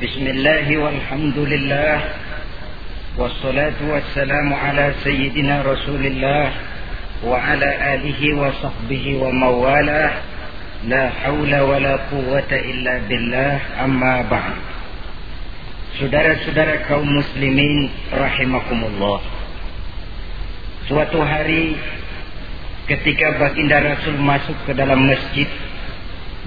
بسم الله والحمد لله والصلاة والسلام على سيدنا رسول الله وعلى آله وصحبه وموالاه. لا حول ولا قوة إلا بالله. أما بعد. Saudara-saudara kaum muslimin rahimakumullah. Suatu hari ketika baginda Rasul masuk ke dalam masjid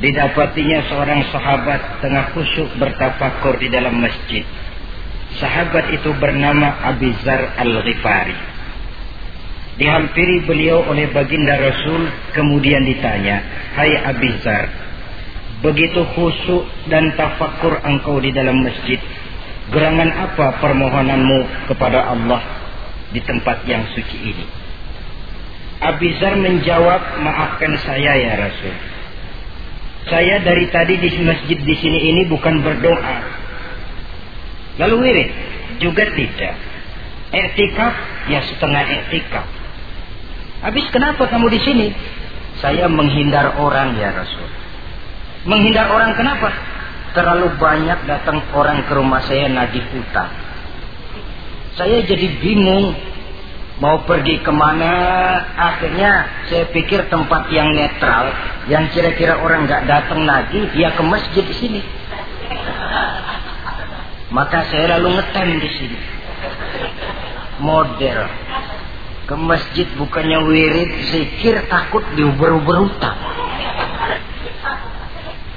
didapatinya seorang sahabat tengah khusyuk bertafakur di dalam masjid. Sahabat itu bernama Abizar Al-Ghifari. Dihampiri beliau oleh baginda Rasul kemudian ditanya Hai Abizar begitu khusyuk dan tafakur engkau di dalam masjid gerangan apa permohonanmu kepada Allah di tempat yang suci ini? Abizar menjawab, maafkan saya ya Rasul. Saya dari tadi di masjid di sini ini bukan berdoa. Lalu wirid juga tidak. Etikaf ya setengah etikaf. Habis kenapa kamu di sini? Saya menghindar orang ya Rasul. Menghindar orang kenapa? Terlalu banyak datang orang ke rumah saya nagih utang. Saya jadi bingung mau pergi ke mana? Akhirnya saya pikir tempat yang netral yang kira-kira orang nggak datang lagi dia ke masjid di sini. Maka saya lalu ngetem di sini. Model. Ke masjid bukannya wirid zikir takut diuber-uber utang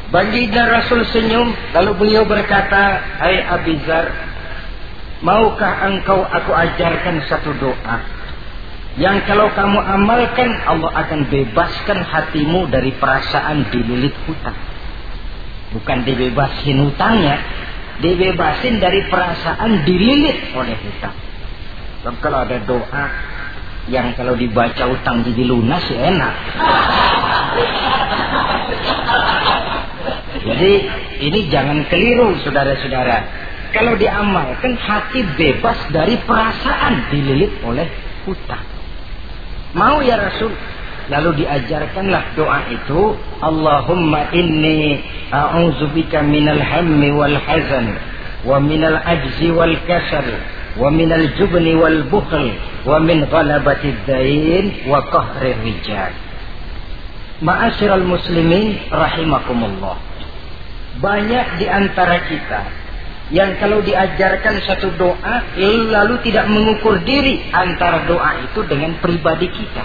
Baginda Rasul senyum lalu beliau berkata Hai Abizar Maukah engkau aku ajarkan satu doa yang kalau kamu amalkan Allah akan bebaskan hatimu dari perasaan dililit hutang. Bukan dibebasin hutangnya, dibebasin dari perasaan dililit oleh hutang. Dan kalau ada doa yang kalau dibaca hutang jadi lunas ya enak. Jadi ini jangan keliru saudara-saudara. Kalau diamalkan hati bebas dari perasaan dililit oleh hutang. Mau ya Rasul? Lalu diajarkanlah doa itu, Allahumma inni a'udzubika minal hammi wal hazan wa minal ajzi wal kasal wa minal jubni wal bukhl wa min ghalabati dain wa qahri rijal. Ma'asyiral muslimin rahimakumullah. Banyak di antara kita yang kalau diajarkan satu doa lalu tidak mengukur diri antara doa itu dengan pribadi kita.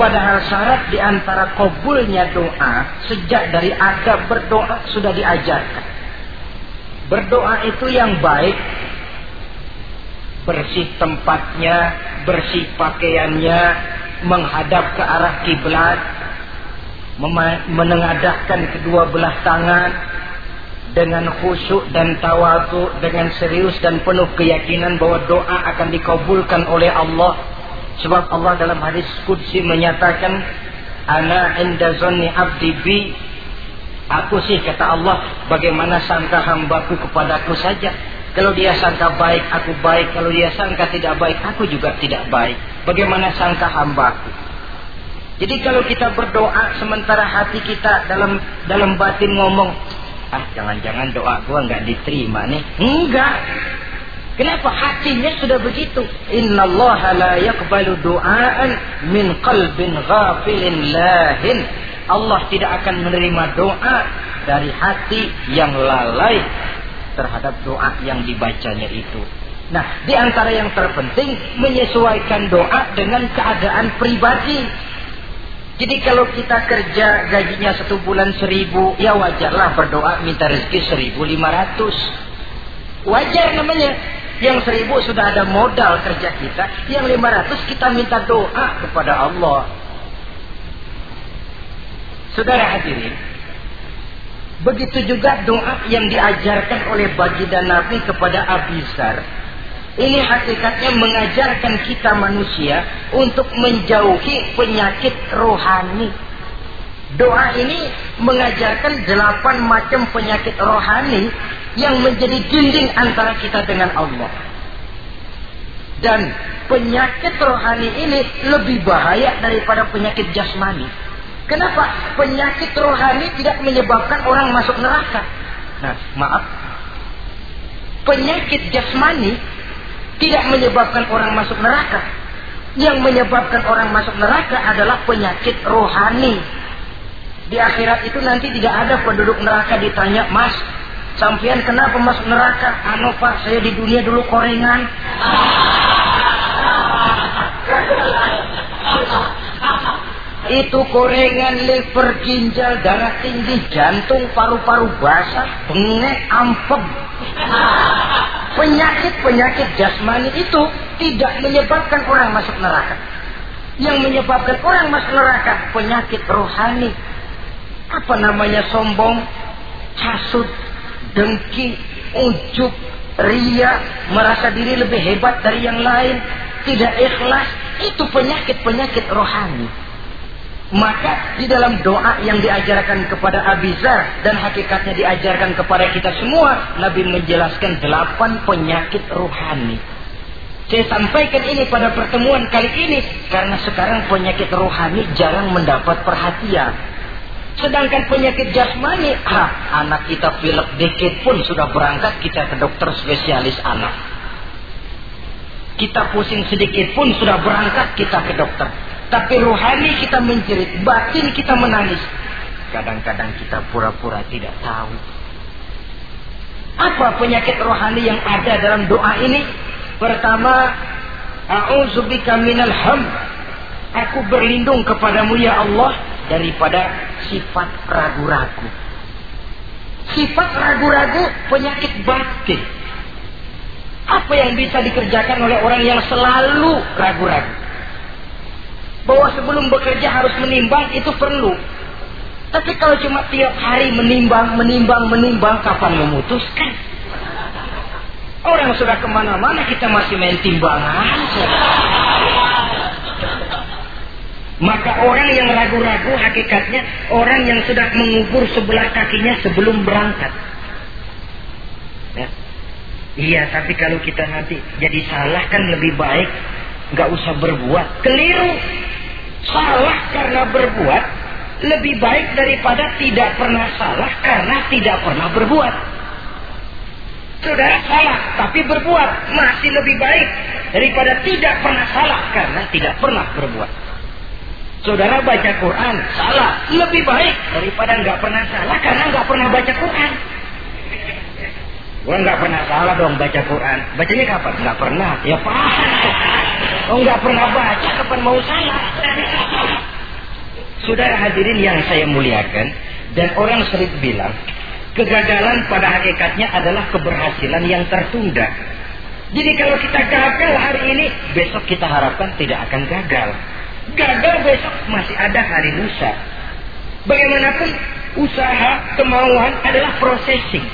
Padahal syarat di antara kabulnya doa sejak dari adab berdoa sudah diajarkan. Berdoa itu yang baik, bersih tempatnya, bersih pakaiannya, menghadap ke arah kiblat, menengadahkan kedua belah tangan, dengan khusyuk dan tawadu dengan serius dan penuh keyakinan bahwa doa akan dikabulkan oleh Allah. Sebab Allah dalam hadis qudsi menyatakan ana inda zanni abdi bi. Aku sih kata Allah bagaimana sangka hambaku kepadaku saja? Kalau dia sangka baik aku baik. Kalau dia sangka tidak baik aku juga tidak baik. Bagaimana sangka hambaku? Jadi kalau kita berdoa sementara hati kita dalam dalam batin ngomong ah jangan-jangan doa gua nggak diterima nih. Enggak. Kenapa? Hatinya sudah begitu. Innallaha la yaqbalu du'aan min qalbin ghafilin lahin. Allah tidak akan menerima doa dari hati yang lalai terhadap doa yang dibacanya itu. Nah, di antara yang terpenting menyesuaikan doa dengan keadaan pribadi. Jadi kalau kita kerja gajinya satu bulan seribu, ya wajarlah berdoa minta rezeki seribu lima ratus. Wajar namanya. Yang seribu sudah ada modal kerja kita, yang lima ratus kita minta doa kepada Allah. Saudara hadirin, begitu juga doa yang diajarkan oleh baginda Nabi kepada Abizar ini hakikatnya mengajarkan kita manusia untuk menjauhi penyakit rohani. Doa ini mengajarkan delapan macam penyakit rohani yang menjadi dinding antara kita dengan Allah. Dan penyakit rohani ini lebih bahaya daripada penyakit jasmani. Kenapa? Penyakit rohani tidak menyebabkan orang masuk neraka. Nah, maaf. Penyakit jasmani tidak menyebabkan orang masuk neraka. Yang menyebabkan orang masuk neraka adalah penyakit rohani. Di akhirat itu nanti tidak ada penduduk neraka ditanya, Mas, sampean kenapa masuk neraka? Anu pak, saya di dunia dulu korengan. itu korengan liver, ginjal, darah tinggi, jantung, paru-paru basah, bengek, ampem. Penyakit-penyakit jasmani itu tidak menyebabkan orang masuk neraka. Yang menyebabkan orang masuk neraka penyakit rohani. Apa namanya sombong, hasut, dengki, ujub, ria, merasa diri lebih hebat dari yang lain, tidak ikhlas, itu penyakit-penyakit rohani. Maka di dalam doa yang diajarkan kepada Abizar dan hakikatnya diajarkan kepada kita semua, Nabi menjelaskan delapan penyakit rohani. Saya sampaikan ini pada pertemuan kali ini karena sekarang penyakit rohani jarang mendapat perhatian. Sedangkan penyakit jasmani, ah, anak kita pilek dikit pun sudah berangkat kita ke dokter spesialis anak. Kita pusing sedikit pun sudah berangkat kita ke dokter. Tapi rohani kita menjerit, batin kita menangis. Kadang-kadang kita pura-pura tidak tahu. Apa penyakit rohani yang ada dalam doa ini? Pertama, A'udzubika minal ham. Aku berlindung kepadamu ya Allah daripada sifat ragu-ragu. Sifat ragu-ragu penyakit batin. Apa yang bisa dikerjakan oleh orang yang selalu ragu-ragu? Bahwa sebelum bekerja harus menimbang itu perlu. Tapi kalau cuma tiap hari menimbang, menimbang, menimbang, kapan memutuskan? Orang sudah ke mana-mana kita masih main timbangan. Maka orang yang ragu-ragu hakikatnya orang yang sudah mengubur sebelah kakinya sebelum berangkat. Ya. Iya, tapi kalau kita nanti jadi salah kan lebih baik nggak usah berbuat. Keliru salah karena berbuat lebih baik daripada tidak pernah salah karena tidak pernah berbuat. Saudara salah tapi berbuat masih lebih baik daripada tidak pernah salah karena tidak pernah berbuat. Saudara baca Quran salah lebih baik daripada nggak pernah salah karena nggak pernah baca Quran. Gua nggak pernah salah dong baca Quran. Bacanya kapan? Nggak pernah. Ya paham. Oh nggak pernah baca kapan mau salah. Saudara hadirin yang saya muliakan dan orang sering bilang kegagalan pada hakikatnya adalah keberhasilan yang tertunda. Jadi kalau kita gagal hari ini, besok kita harapkan tidak akan gagal. Gagal besok masih ada hari lusa. Bagaimanapun usaha kemauan adalah processing.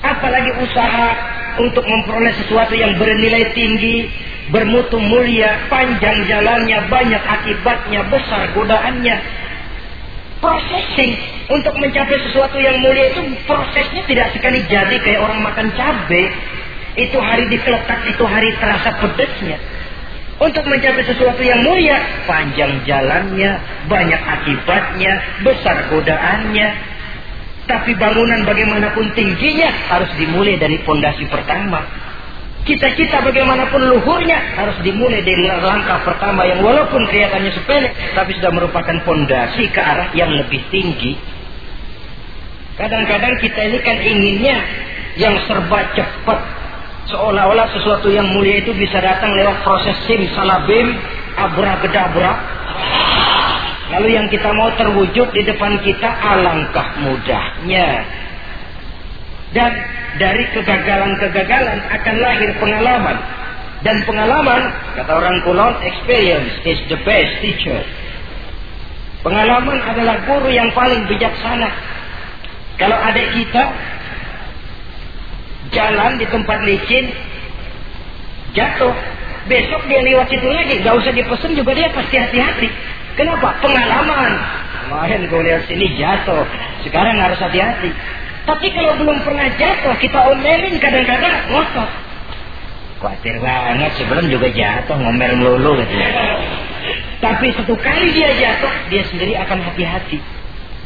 Apalagi usaha untuk memperoleh sesuatu yang bernilai tinggi, bermutu mulia, panjang jalannya, banyak akibatnya, besar godaannya. Processing untuk mencapai sesuatu yang mulia itu prosesnya tidak sekali jadi kayak orang makan cabai. Itu hari dikeletak, itu hari terasa pedesnya. Untuk mencapai sesuatu yang mulia, panjang jalannya, banyak akibatnya, besar godaannya. Tapi bangunan bagaimanapun tingginya harus dimulai dari fondasi pertama. Cita-cita bagaimanapun luhurnya harus dimulai dari langkah pertama yang walaupun kelihatannya sepele tapi sudah merupakan fondasi ke arah yang lebih tinggi. Kadang-kadang kita ini kan inginnya yang serba cepat. Seolah-olah sesuatu yang mulia itu bisa datang lewat proses sim salabim abra-gedabra. Lalu yang kita mau terwujud di depan kita alangkah mudahnya. Dan dari kegagalan-kegagalan akan lahir pengalaman. Dan pengalaman, kata orang kulon, experience is the best teacher. Pengalaman adalah guru yang paling bijaksana. Kalau adik kita jalan di tempat licin, jatuh, besok dia lewat situ lagi, gak usah dipesan juga dia pasti hati-hati. Kenapa? Pengalaman. Kemarin gue lihat sini jatuh, sekarang harus hati-hati. Tapi kalau belum pernah jatuh, kita omelin kadang-kadang ngotot. Khawatir banget sebelum juga jatuh ngomel melulu gitu. Tapi satu kali dia jatuh, dia sendiri akan hati-hati.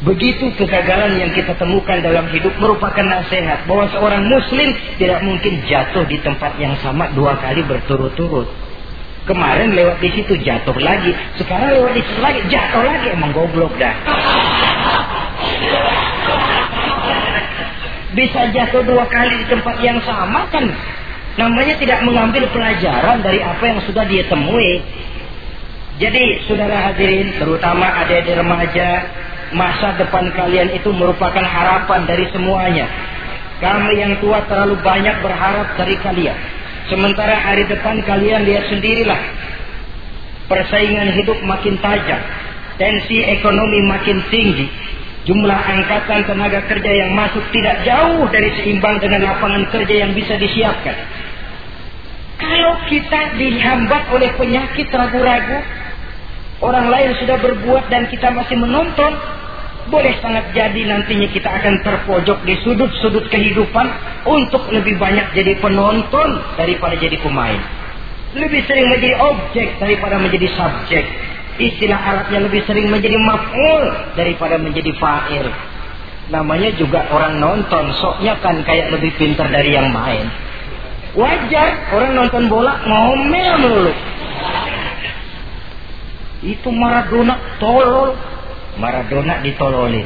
Begitu kegagalan yang kita temukan dalam hidup merupakan nasihat bahwa seorang muslim tidak mungkin jatuh di tempat yang sama dua kali berturut-turut. Kemarin lewat di situ jatuh lagi, sekarang lewat di situ lagi jatuh lagi emang goblok dah. Bisa jatuh dua kali di tempat yang sama kan namanya tidak mengambil pelajaran dari apa yang sudah dia temui. Jadi saudara hadirin terutama adik-adik remaja masa depan kalian itu merupakan harapan dari semuanya. Kami yang tua terlalu banyak berharap dari kalian. Sementara hari depan kalian lihat sendirilah. Persaingan hidup makin tajam. Tensi ekonomi makin tinggi. Jumlah angkatan tenaga kerja yang masuk tidak jauh dari seimbang dengan lapangan kerja yang bisa disiapkan. Kalau kita dihambat oleh penyakit ragu-ragu, orang lain sudah berbuat dan kita masih menonton, boleh sangat jadi nantinya kita akan terpojok di sudut-sudut kehidupan untuk lebih banyak jadi penonton daripada jadi pemain. Lebih sering menjadi objek daripada menjadi subjek. Istilah Arabnya lebih sering menjadi maf'ul daripada menjadi fa'il. Namanya juga orang nonton, soknya kan kayak lebih pintar dari yang main. Wajar orang nonton bola ngomel melulu. Itu Maradona tolol Maradona ditololin.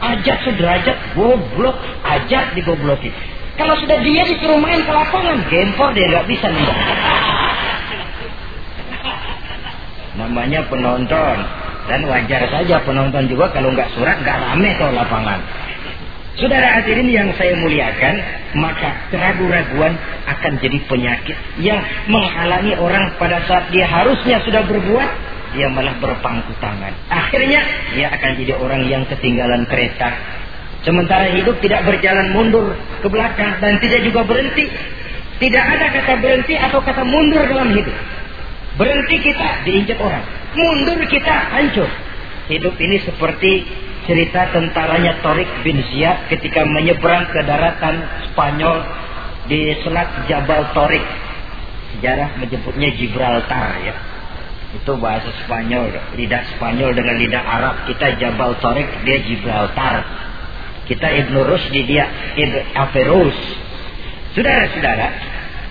Ajak sederajat, goblok, ajak digoblokin. Kalau sudah dia disuruh main ke lapangan, gempor dia nggak bisa nih. Namanya penonton. Dan wajar saja penonton juga kalau nggak surat nggak rame tuh lapangan. Saudara hadirin yang saya muliakan, maka keraguan-raguan akan jadi penyakit yang menghalangi orang pada saat dia harusnya sudah berbuat, dia malah berpangku tangan. Akhirnya dia akan jadi orang yang ketinggalan kereta. Sementara hidup tidak berjalan mundur ke belakang dan tidak juga berhenti. Tidak ada kata berhenti atau kata mundur dalam hidup. Berhenti kita diinjak orang. Mundur kita hancur. Hidup ini seperti cerita tentaranya Torik bin Ziyad ketika menyeberang ke daratan Spanyol di selat Jabal Torik. Sejarah menyebutnya Gibraltar ya itu bahasa Spanyol lidah Spanyol dengan lidah Arab kita Jabal Tariq dia Gibraltar kita Ibn Rusdi dia Ibn Averus saudara-saudara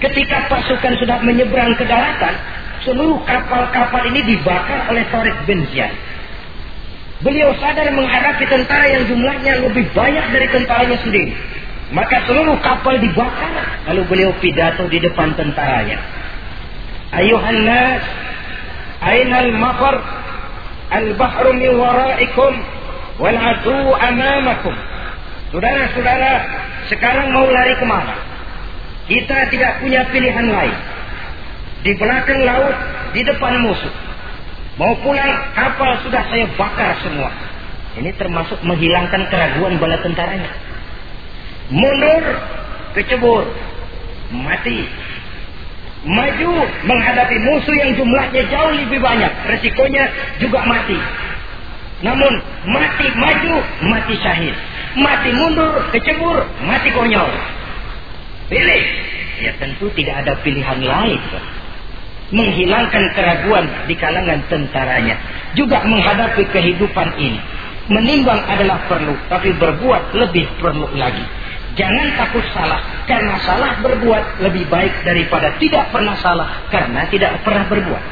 ketika pasukan sudah menyeberang ke daratan seluruh kapal-kapal ini dibakar oleh Tariq bin Ziyad. Beliau sadar menghadapi tentara yang jumlahnya lebih banyak dari tentaranya sendiri. Maka seluruh kapal dibakar lalu beliau pidato di depan tentaranya. Ayuhan nas Ainal mafar Al-bahru min waraikum Wal adu amamakum. Saudara-saudara Sekarang mau lari ke mana? Kita tidak punya pilihan lain Di belakang laut Di depan musuh. Mau pulang kapal sudah saya bakar semua. Ini termasuk menghilangkan keraguan bala tentaranya. Mundur Kecebur Mati. Maju menghadapi musuh yang jumlahnya jauh lebih banyak. Resikonya juga mati. Namun mati maju mati syahid. Mati mundur kecebur mati konyol. Pilih. Ya tentu tidak ada pilihan lain menghilangkan keraguan di kalangan tentaranya juga menghadapi kehidupan ini menimbang adalah perlu tapi berbuat lebih perlu lagi Jangan takut salah, karena salah berbuat lebih baik daripada tidak pernah salah, karena tidak pernah berbuat.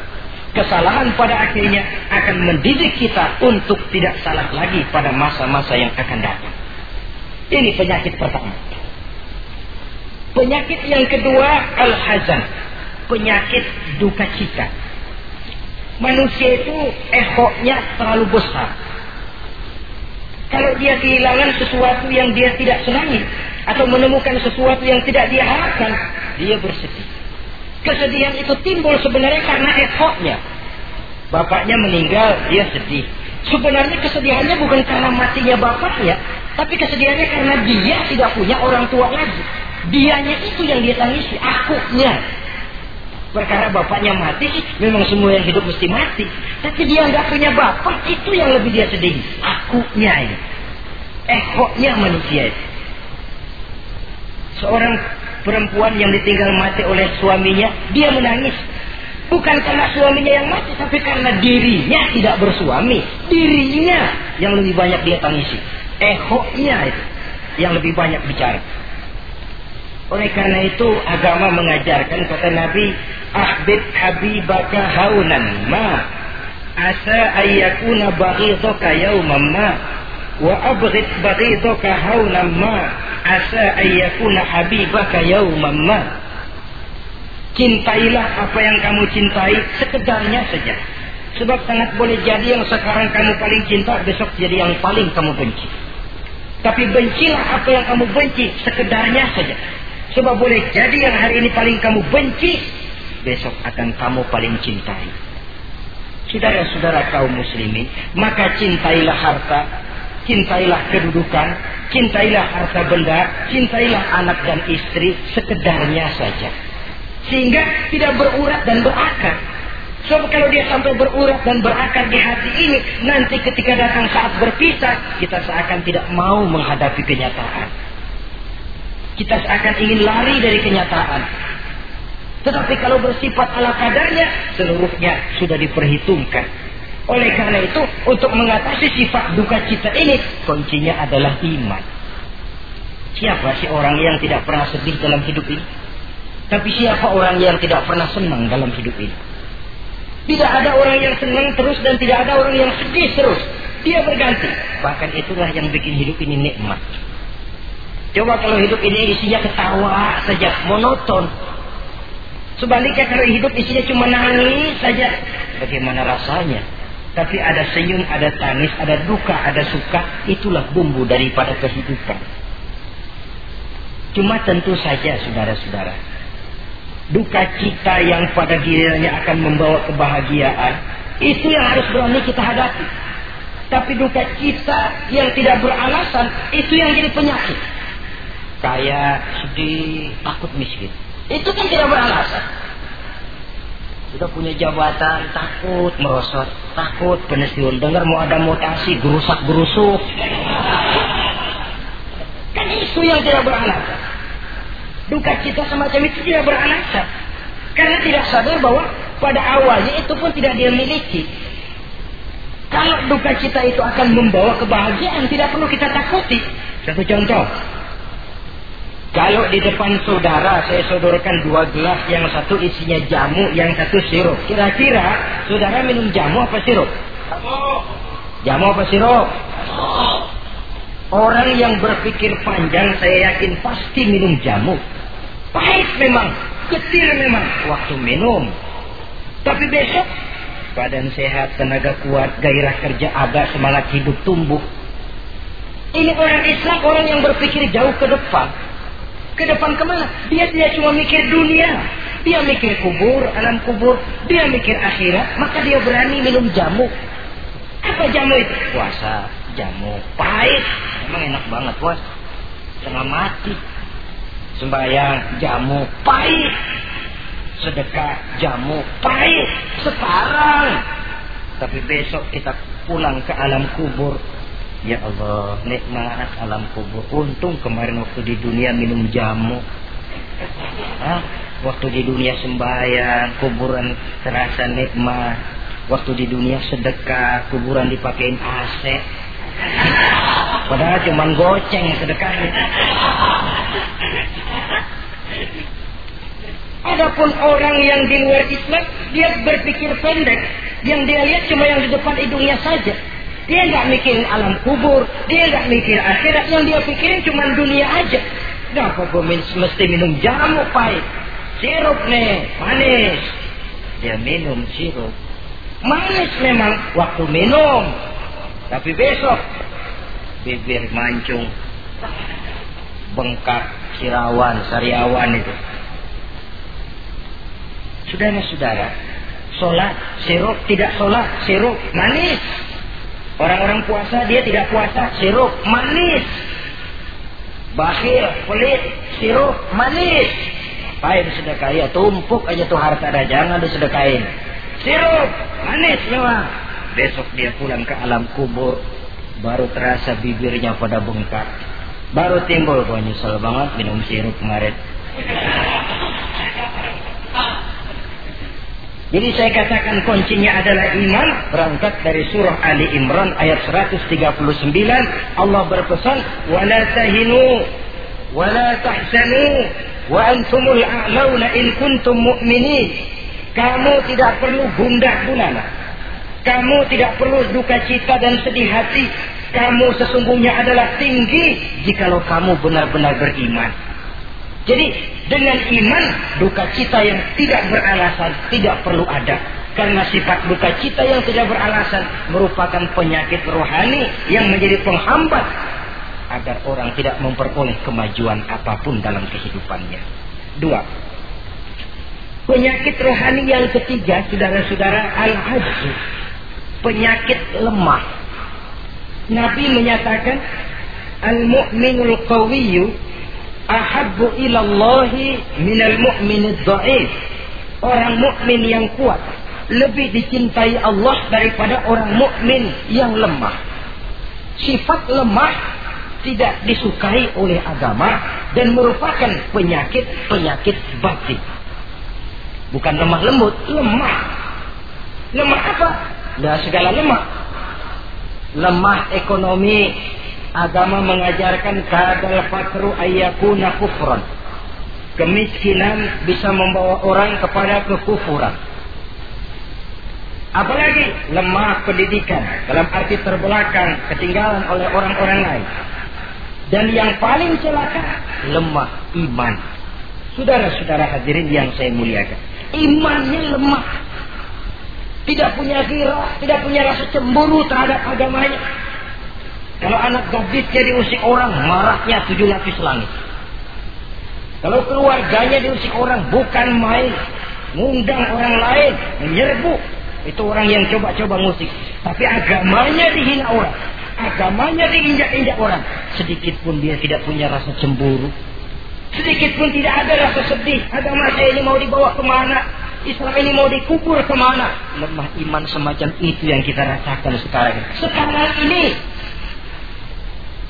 Kesalahan pada akhirnya akan mendidik kita untuk tidak salah lagi pada masa-masa yang akan datang. Ini penyakit pertama. Penyakit yang kedua, al-hazan. Penyakit duka cita. Manusia itu ehoknya terlalu besar. Kalau dia kehilangan sesuatu yang dia tidak senangi, atau menemukan sesuatu yang tidak dia harapkan, dia bersedih. Kesedihan itu timbul sebenarnya karena effortnya. Bapaknya meninggal, dia sedih. Sebenarnya kesedihannya bukan karena matinya bapaknya, tapi kesedihannya karena dia tidak punya orang tua lagi. Dianya itu yang dia tangisi, akunya. Perkara bapaknya mati, memang semua yang hidup mesti mati. Tapi dia nggak punya bapak, itu yang lebih dia sedih. Akunya ini. Ekoknya manusia itu seorang perempuan yang ditinggal mati oleh suaminya, dia menangis. Bukan karena suaminya yang mati, tapi karena dirinya tidak bersuami. Dirinya yang lebih banyak dia tangisi. Ehonya itu yang lebih banyak bicara. Oleh karena itu agama mengajarkan kata Nabi, "Ahbib habibaka haunan ma asa ayyakuna baghidaka yawman ma wa abghid baghidaka haunan ma asa ayyakuna habibaka yawman ma." Cintailah apa yang kamu cintai sekedarnya saja. Sebab sangat boleh jadi yang sekarang kamu paling cinta, besok jadi yang paling kamu benci. Tapi bencilah apa yang kamu benci sekedarnya saja. Sebab boleh jadi yang hari ini paling kamu benci, besok akan kamu paling cintai. Saudara-saudara kaum muslimin, maka cintailah harta, cintailah kedudukan, cintailah harta benda, cintailah anak dan istri sekedarnya saja. Sehingga tidak berurat dan berakar. Sebab kalau dia sampai berurat dan berakar di hati ini, nanti ketika datang saat berpisah, kita seakan tidak mau menghadapi kenyataan. Kita seakan ingin lari dari kenyataan. Tetapi kalau bersifat ala kadarnya, seluruhnya sudah diperhitungkan. Oleh karena itu, untuk mengatasi sifat duka cita ini, kuncinya adalah iman. Siapa sih orang yang tidak pernah sedih dalam hidup ini? Tapi siapa orang yang tidak pernah senang dalam hidup ini? Tidak ada orang yang senang terus dan tidak ada orang yang sedih terus. Dia berganti. Bahkan itulah yang bikin hidup ini nikmat. Coba kalau hidup ini isinya ketawa saja, monoton. Sebaliknya kalau hidup isinya cuma nangis saja, bagaimana rasanya? Tapi ada senyum, ada tangis, ada duka, ada suka, itulah bumbu daripada kehidupan. Cuma tentu saja saudara-saudara, duka cita yang pada dirinya akan membawa kebahagiaan, itu yang harus berani kita hadapi. Tapi duka cita yang tidak beralasan, itu yang jadi penyakit. Kaya, sedih, takut miskin. Itu kan tidak beralasan. Sudah punya jabatan, takut merosot, takut pensiun. Dengar mau ada mutasi, gerusak gerusuk. Kan itu yang tidak beralasan. Duka cita semacam itu tidak beralasan. Karena tidak sadar bahwa pada awalnya itu pun tidak dia miliki. Kalau duka cita itu akan membawa kebahagiaan, tidak perlu kita takuti. Satu contoh. Kalau di depan saudara saya sodorkan dua gelas, yang satu isinya jamu, yang satu sirup. Kira-kira saudara minum jamu apa sirup? Jamu apa sirup? Orang yang berpikir panjang saya yakin pasti minum jamu. Pahit memang, getir memang waktu minum. Tapi besok badan sehat, tenaga kuat, gairah kerja ada, semangat hidup tumbuh. Ini orang Islam, orang yang berpikir jauh ke depan. Ke depan ke mana? Dia tidak cuma mikir dunia. Dia mikir kubur, alam kubur. Dia mikir akhirat. Maka dia berani minum jamu. Apa jamu itu? Puasa, jamu. Pahit. Emang enak banget puas. Tengah mati sembahyang jamu pahit sedekah jamu pahit sekarang tapi besok kita pulang ke alam kubur ya Allah nikmat alam kubur untung kemarin waktu di dunia minum jamu Hah? waktu di dunia sembahyang kuburan terasa nikmat waktu di dunia sedekah kuburan dipakein AC padahal cuma goceng sedekahnya Adapun orang yang di luar Islam, dia berpikir pendek. Yang dia lihat cuma yang di depan hidungnya saja. Dia nggak mikirin alam kubur, dia nggak mikir akhirat. Yang dia pikirin cuma dunia aja. Kenapa gue mesti minum jamu pahit? Sirup nih, manis. Dia minum sirup. Manis memang waktu minum. Tapi besok bibir mancung, bengkak, sirawan, sariawan itu. Saudara-saudara, sholat, sirup, tidak sholat, sirup, manis. Orang-orang puasa, dia tidak puasa, sirup, manis. Bakhil, pelit, sirup, manis. Apain sedekah? Ya tumpuk aja tuh harta dah, jangan disedekain. Sirup, manis memang. Besok dia pulang ke alam kubur, baru terasa bibirnya pada bengkak. Baru timbul, gua banget minum sirup kemarin. Jadi saya katakan kuncinya adalah iman berangkat dari surah Ali Imran ayat 139 Allah berpesan wala tahinu wala tahzanu wa antumul a'launa in kuntum mu'minin. Kamu tidak perlu gundah gulana. Kamu tidak perlu duka cita dan sedih hati. Kamu sesungguhnya adalah tinggi jikalau kamu benar-benar beriman jadi dengan iman duka cita yang tidak beralasan tidak perlu ada. Karena sifat duka cita yang tidak beralasan merupakan penyakit rohani yang menjadi penghambat agar orang tidak memperoleh kemajuan apa pun dalam kehidupannya. Dua. Penyakit rohani yang ketiga, saudara-saudara, al-ajzu. Penyakit lemah. Nabi menyatakan, al-mu'minul qawiyyu ahabbu ilallahi minal mu'minid dha'if. Orang mukmin yang kuat lebih dicintai Allah daripada orang mukmin yang lemah. Sifat lemah tidak disukai oleh agama dan merupakan penyakit-penyakit batin. Bukan lemah lembut, lemah. Lemah apa? Nah, segala lemah. Lemah ekonomi, agama mengajarkan kadal fakru ayyakuna kufran. Kemiskinan bisa membawa orang kepada kekufuran. Apalagi lemah pendidikan dalam arti terbelakang, ketinggalan oleh orang-orang lain. Dan yang paling celaka, lemah iman. Saudara-saudara hadirin yang saya muliakan. Imannya lemah. Tidak punya gira, tidak punya rasa cemburu terhadap agamanya kalau anak gadisnya diusik orang, marahnya tujuh lapis langit. Kalau keluarganya diusik orang, bukan main. Ngundang orang lain, menyerbu. Itu orang yang coba-coba musik. Tapi agamanya dihina orang. Agamanya diinjak-injak orang. Sedikit pun dia tidak punya rasa cemburu. Sedikit pun tidak ada rasa sedih. Agama saya ini mau dibawa ke mana? Islam ini mau dikubur ke mana? Lemah iman semacam itu yang kita rasakan sekarang. Sekarang ini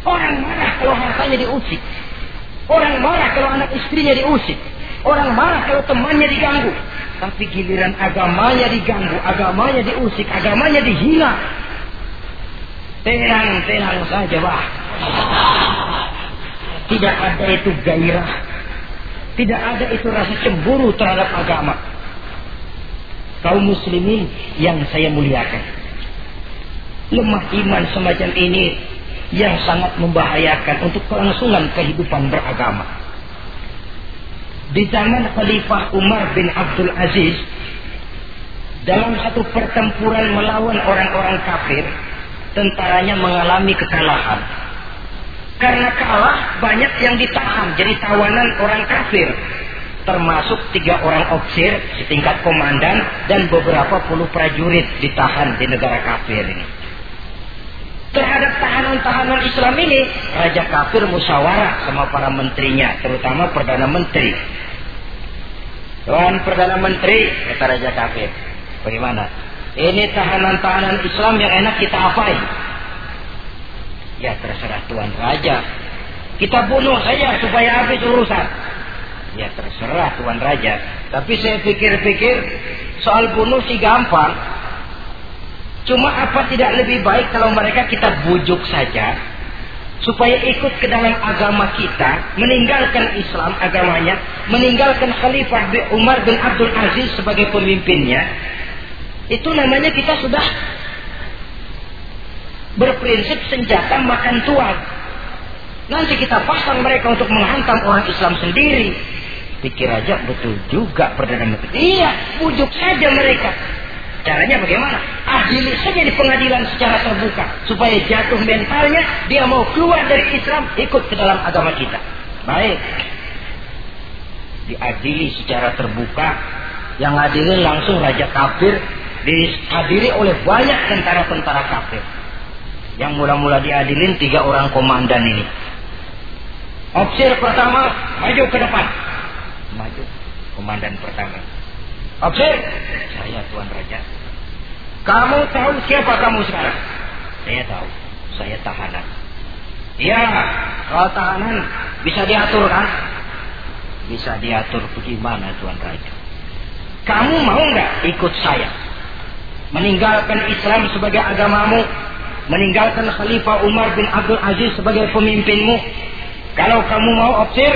Orang marah kalau hartanya diusik. Orang marah kalau anak istrinya diusik. Orang marah kalau temannya diganggu. Tapi giliran agamanya diganggu, agamanya diusik, agamanya dihina. Tenang-tenang saja, bah. Tidak ada itu gairah. Tidak ada itu rasa cemburu terhadap agama. Kaum muslimin yang saya muliakan. Lemah iman semacam ini yang sangat membahayakan untuk kelangsungan kehidupan beragama. Di zaman Khalifah Umar bin Abdul Aziz, dalam satu pertempuran melawan orang-orang kafir, tentaranya mengalami kekalahan. Karena kalah, banyak yang ditahan jadi tawanan orang kafir. Termasuk tiga orang ofisir setingkat komandan dan beberapa puluh prajurit ditahan di negara kafir ini terhadap tahanan-tahanan Islam ini raja kafir musyawarah sama para menterinya terutama perdana menteri. Tuan perdana menteri kata raja kafir bagaimana? Ini tahanan-tahanan Islam yang enak kita apain? Ya terserah tuan raja. Kita bunuh saja supaya habis urusan. Ya terserah tuan raja. Tapi saya pikir-pikir soal bunuh sih gampang Cuma apa tidak lebih baik kalau mereka kita bujuk saja supaya ikut ke dalam agama kita, meninggalkan Islam agamanya, meninggalkan Khalifah Umar bin Abdul Aziz sebagai pemimpinnya. Itu namanya kita sudah berprinsip senjata makan tuan. Nanti kita pasang mereka untuk menghantam orang Islam sendiri. Pikir aja betul juga Perdana Menteri. Iya, bujuk saja mereka. Caranya bagaimana? Adili saja di pengadilan secara terbuka. Supaya jatuh mentalnya, dia mau keluar dari Islam, ikut ke dalam agama kita. Baik. Diadili secara terbuka. Yang adilin langsung Raja Kafir. Dihadiri oleh banyak tentara-tentara kafir. Yang mula-mula diadilin tiga orang komandan ini. Opsir pertama, maju ke depan. Maju. Komandan pertama. Opsir, saya Tuan Raja. Kamu tahu siapa kamu sekarang? Saya tahu. Saya tahanan. Iya, kalau tahanan bisa diatur kan? Bisa diatur bagaimana Tuan Raja? Kamu mau nggak ikut saya? Meninggalkan Islam sebagai agamamu, meninggalkan Khalifah Umar bin Abdul Aziz sebagai pemimpinmu. Kalau kamu mau opsir,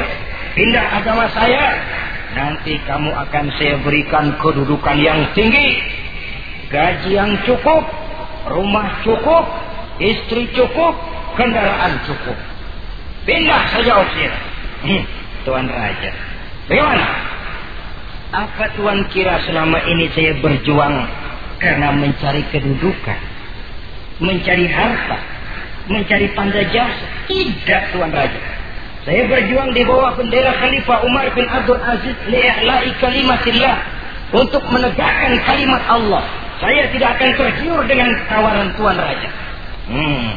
pindah agama saya, nanti kamu akan saya berikan kedudukan yang tinggi, gaji yang cukup, rumah cukup, istri cukup, kendaraan cukup. Pindah saja opsir. Hmm, Tuan Raja. Bagaimana? Apa Tuan kira selama ini saya berjuang karena mencari kedudukan? Mencari harta? Mencari tanda jasa? Tidak Tuan Raja. Saya berjuang di bawah bendera Khalifah Umar bin Abdul Aziz li'i'la'i kalimatillah untuk menegakkan kalimat Allah. Saya tidak akan tergiur dengan tawaran Tuan Raja. Hmm.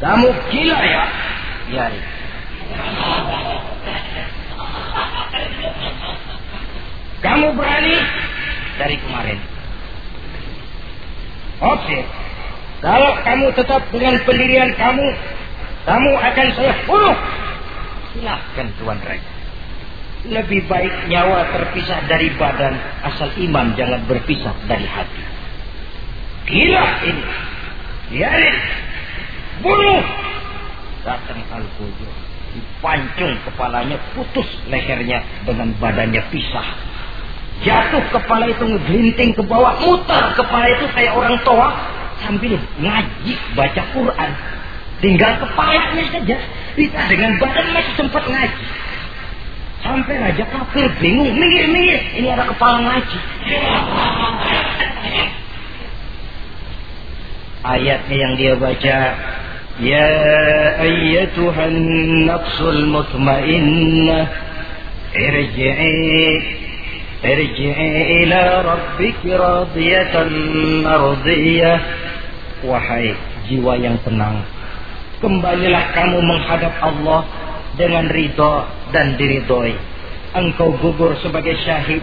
Kamu gila ya? Ya. Kamu berani dari kemarin. Oke. Kalau kamu tetap dengan pendirian kamu, kamu akan saya bunuh. Silahkan Tuan Raja. Lebih baik nyawa terpisah dari badan asal iman jangan berpisah dari hati. Gila ini. Biarin. Bunuh. Datang Al-Fujur. Dipancung kepalanya, putus lehernya dengan badannya pisah. Jatuh kepala itu ngegelinting ke bawah, muter kepala itu kayak orang tua sambil ngaji baca Quran. Tinggal kepalanya saja, dengan badan masih sempat ngaji. Sampai Raja Kafir bingung, minggir-minggir, ini ada kepala ngaji. Ayatnya yang dia baca, Ya ayyatuhan nafsul mutmainnah, irji'i irji'i ila rabbiki radiyatan mardiyah. Wahai jiwa yang tenang, kembalilah kamu menghadap Allah dengan ridho dan diridhoi. Engkau gugur sebagai syahid,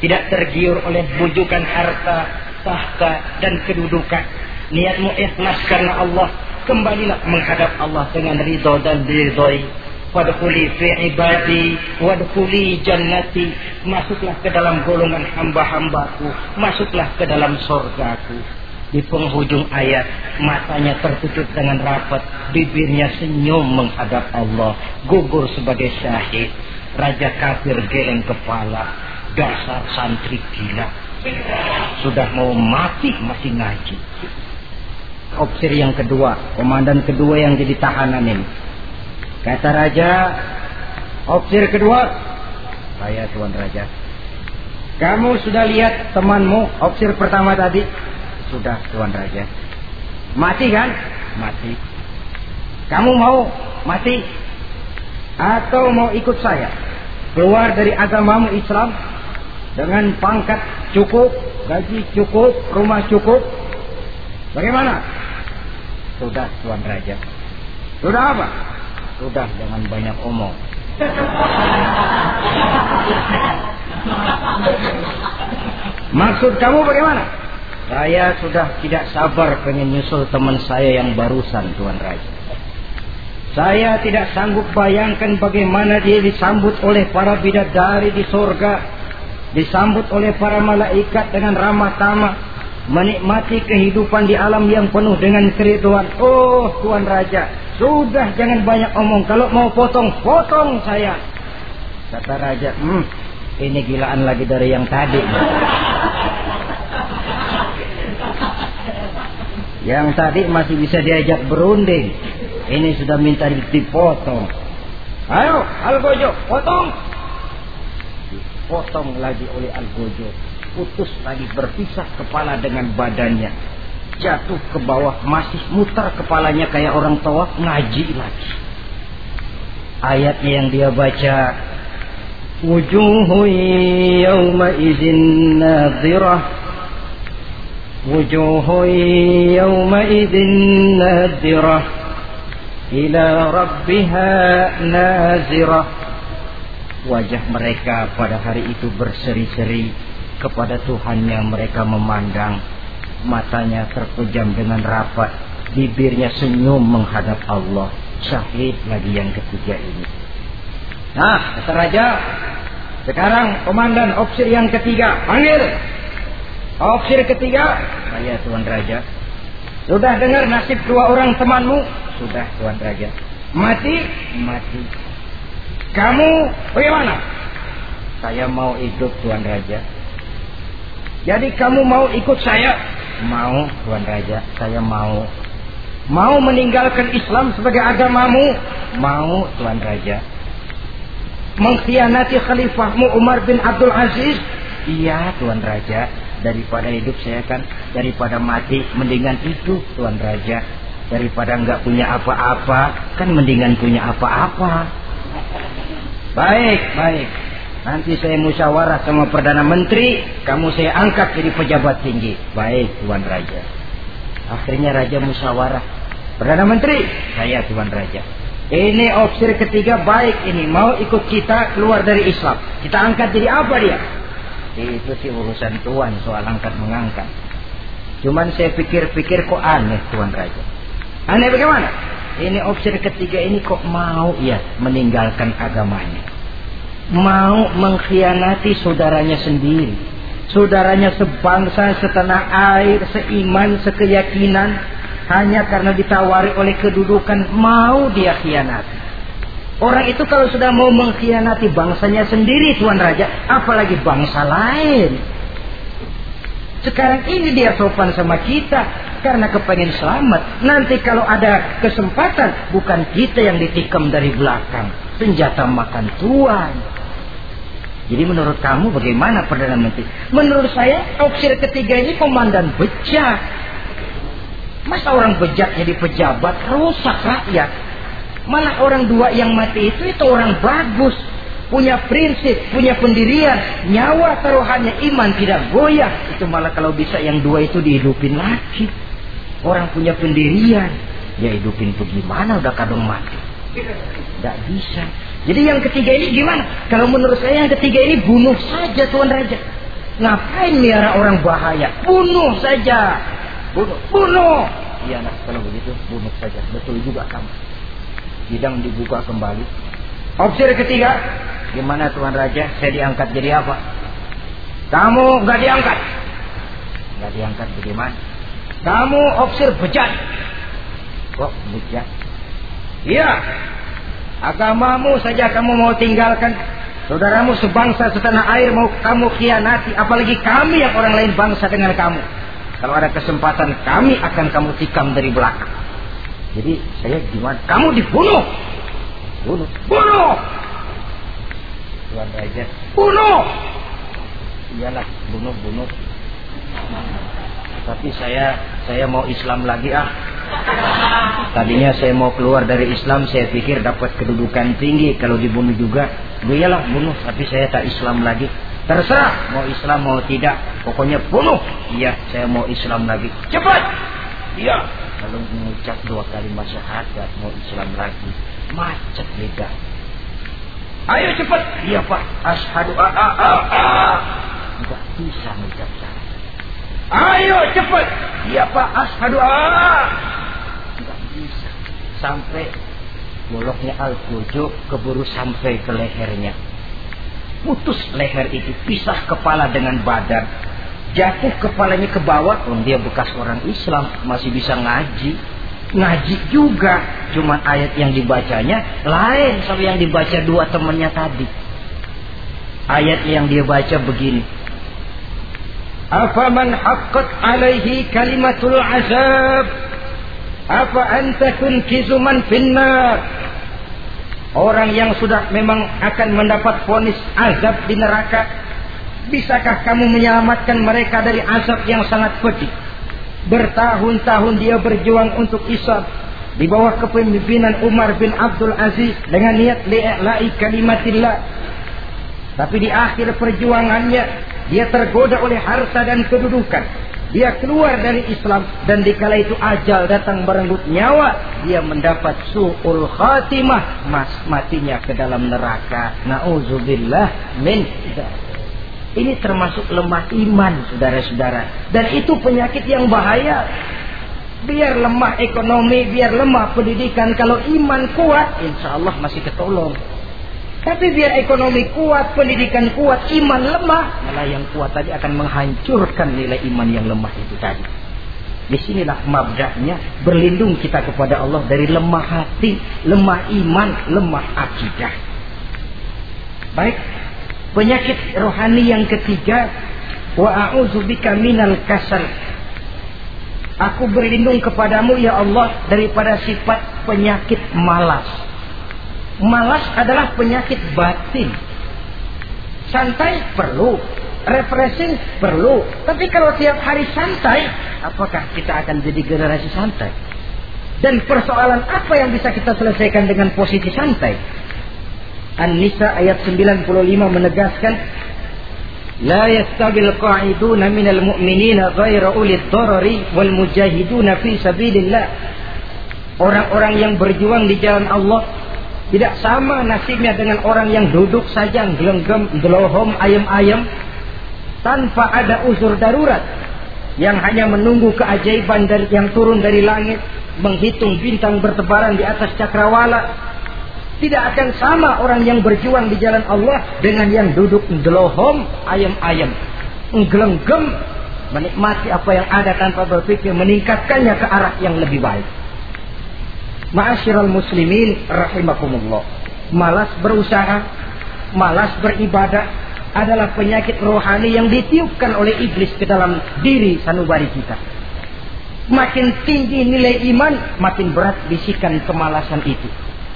tidak tergiur oleh bujukan harta, tahta dan kedudukan. Niatmu ikhlas karena Allah, kembalilah menghadap Allah dengan ridho dan diridhoi. Wadkhuli fi ibadi wadkhuli jannati masuklah ke dalam golongan hamba-hambaku masuklah ke dalam surgaku di penghujung ayat matanya tertutup dengan rapat bibirnya senyum menghadap Allah gugur sebagai syahid. Raja kafir geleng kepala dasar santri gila. Sudah mau mati masih ngaji. Opsir yang kedua komandan kedua yang jadi tahanan ini. Kata raja opsir kedua saya tuan raja. Kamu sudah lihat temanmu opsir pertama tadi sudah Tuan Raja. Mati kan? Mati. Kamu mau mati? Atau mau ikut saya? Keluar dari agamamu Islam dengan pangkat cukup, gaji cukup, rumah cukup. Bagaimana? Sudah Tuan Raja. Sudah apa? Sudah jangan banyak omong. Maksud kamu bagaimana? Saya sudah tidak sabar pengen nyusul teman saya yang barusan Tuan Raja. Saya tidak sanggup bayangkan bagaimana dia disambut oleh para bidadari di sorga. Disambut oleh para malaikat dengan ramah tamah. Menikmati kehidupan di alam yang penuh dengan keriduan. Oh Tuan Raja, sudah jangan banyak omong. Kalau mau potong, potong saya. Kata Raja, hmm, ini gilaan lagi dari yang tadi. Yang tadi masih bisa diajak berunding. Ini sudah minta dipotong. Ayo, Algojo, potong. Dipotong lagi oleh Algojo. Putus lagi berpisah kepala dengan badannya. Jatuh ke bawah, masih muter kepalanya kayak orang tua ngaji lagi. Ayatnya yang dia baca. Wujuhu yawma izin nadhirah وجوه يومئذ نادرة إلى ربها نازرة Wajah mereka pada hari itu berseri-seri kepada Tuhannya mereka memandang matanya terpejam dengan rapat bibirnya senyum menghadap Allah syahid lagi yang ketiga ini nah kata raja Sekarang komandan opsir yang ketiga, panggil. Opsir ketiga, saya Tuan Raja. Sudah dengar nasib dua orang temanmu? Sudah Tuan Raja. Mati? Mati. Kamu bagaimana? Saya mau hidup Tuan Raja. Jadi kamu mau ikut saya? Mau Tuan Raja, saya mau. Mau meninggalkan Islam sebagai agamamu? Mau Tuan Raja mengkhianati khalifahmu Umar bin Abdul Aziz? Iya, Tuan Raja. Daripada hidup saya kan, daripada mati, mendingan hidup, Tuan Raja. Daripada nggak punya apa-apa, kan mendingan punya apa-apa. Baik, baik. Nanti saya musyawarah sama Perdana Menteri, kamu saya angkat jadi pejabat tinggi. Baik, Tuan Raja. Akhirnya Raja musyawarah. Perdana Menteri, saya Tuan Raja. Ini opsi ketiga baik ini. Mau ikut kita keluar dari Islam. Kita angkat jadi apa dia? Itu sih urusan Tuan soal angkat mengangkat. Cuman saya pikir-pikir kok aneh Tuan Raja. Aneh bagaimana? Ini opsi ketiga ini kok mau ya meninggalkan agamanya. Mau mengkhianati saudaranya sendiri. Saudaranya sebangsa, setanah air, seiman, sekeyakinan hanya karena ditawari oleh kedudukan mau dia khianati. Orang itu kalau sudah mau mengkhianati bangsanya sendiri Tuan Raja, apalagi bangsa lain. Sekarang ini dia sopan sama kita karena kepengen selamat. Nanti kalau ada kesempatan bukan kita yang ditikam dari belakang. Senjata makan tuan. Jadi menurut kamu bagaimana Perdana Menteri? Menurut saya opsi ketiga ini komandan bejat. Masa orang bejat jadi pejabat rusak rakyat. Malah orang dua yang mati itu itu orang bagus. Punya prinsip, punya pendirian. Nyawa taruhannya iman tidak goyah. Itu malah kalau bisa yang dua itu dihidupin lagi. Orang punya pendirian. Ya hidupin bagaimana udah kadang mati. Tidak bisa. Jadi yang ketiga ini gimana? Kalau menurut saya yang ketiga ini bunuh saja Tuan Raja. Ngapain miara orang bahaya? Bunuh saja. Bunuh. Bunuh. Iya nak, kalau begitu bunuh saja. Betul juga kamu. Bidang dibuka kembali. Opsi ketiga. Gimana Tuan Raja? Saya diangkat jadi apa? Kamu nggak diangkat. Nggak diangkat bagaimana? Kamu opsi bejat. Kok bejat? Iya. Agamamu saja kamu mau tinggalkan. Saudaramu sebangsa setanah air mau kamu khianati. Apalagi kami yang orang lain bangsa dengan kamu. Kalau ada kesempatan kami akan kamu tikam dari belakang. Jadi saya gimana? Kamu dibunuh. Bunuh. Bunuh. Tuan Raja. Bunuh. Iyalah, bunuh, bunuh. Tapi saya saya mau Islam lagi ah. Tadinya saya mau keluar dari Islam, saya pikir dapat kedudukan tinggi kalau dibunuh juga. Iyalah bunuh, tapi saya tak Islam lagi. Terserah mau Islam mau tidak. Pokoknya bunuh. Iya, saya mau Islam lagi. Cepat. Iya. Kalau mengucap dua kali syahadat mau Islam lagi. Macet lidah. Ayo cepat. Iya pak. Ashadu a a a a. Tidak bisa mengucap syahadat. Ayo cepat. Iya pak. Ashadu a. Tidak bisa. Sampai boloknya al-kujuk keburu sampai ke lehernya putus leher itu, pisah kepala dengan badan. Jatuh kepalanya ke bawah, oh dia bekas orang Islam, masih bisa ngaji. Ngaji juga, cuma ayat yang dibacanya lain sama yang dibaca dua temannya tadi. Ayat yang dia baca begini. Afaman haqqat alaihi kalimatul azab. Apa anta tunkizu man finnar. Orang yang sudah memang akan mendapat vonis azab di neraka, bisakah kamu menyelamatkan mereka dari azab yang sangat pedih? Bertahun-tahun dia berjuang untuk Islam di bawah kepemimpinan Umar bin Abdul Aziz dengan niat li'la'i kalimatillah. Tapi di akhir perjuangannya dia tergoda oleh harta dan kedudukan dia keluar dari Islam dan dikala itu ajal datang merenggut nyawa, dia mendapat su'ul khatimah, mas matinya ke dalam neraka. Nauzubillah min ini termasuk lemah iman, saudara-saudara. Dan itu penyakit yang bahaya. Biar lemah ekonomi, biar lemah pendidikan. Kalau iman kuat, insya Allah masih ketolong. Tapi biar ekonomi kuat, pendidikan kuat, iman lemah, malah yang kuat tadi akan menghancurkan nilai iman yang lemah itu tadi. Di sinilah mabdaknya berlindung kita kepada Allah dari lemah hati, lemah iman, lemah akidah. Baik, penyakit rohani yang ketiga, wa a'udzubika minal kasal. Aku berlindung kepadamu ya Allah daripada sifat penyakit malas. Malas adalah penyakit batin. Santai perlu, refreshing perlu. Tapi kalau tiap hari santai, apakah kita akan jadi generasi santai? Dan persoalan apa yang bisa kita selesaikan dengan posisi santai? An-Nisa ayat 95 menegaskan لا يستوي القاعدون من المؤمنين غير أولي الضرر والمجاهدون في سبيل الله Orang-orang yang berjuang di jalan Allah tidak sama nasibnya dengan orang yang duduk saja gelenggam, delohom, ayam-ayam tanpa ada unsur darurat yang hanya menunggu keajaiban dari yang turun dari langit menghitung bintang bertebaran di atas cakrawala tidak akan sama orang yang berjuang di jalan Allah dengan yang duduk delohom ayam-ayam nggelenggem menikmati apa yang ada tanpa berpikir meningkatkannya ke arah yang lebih baik Ma'asyiral muslimin rahimakumullah malas berusaha malas beribadah adalah penyakit rohani yang ditiupkan oleh iblis ke dalam diri sanubari kita. Makin tinggi nilai iman, makin berat bisikan kemalasan itu.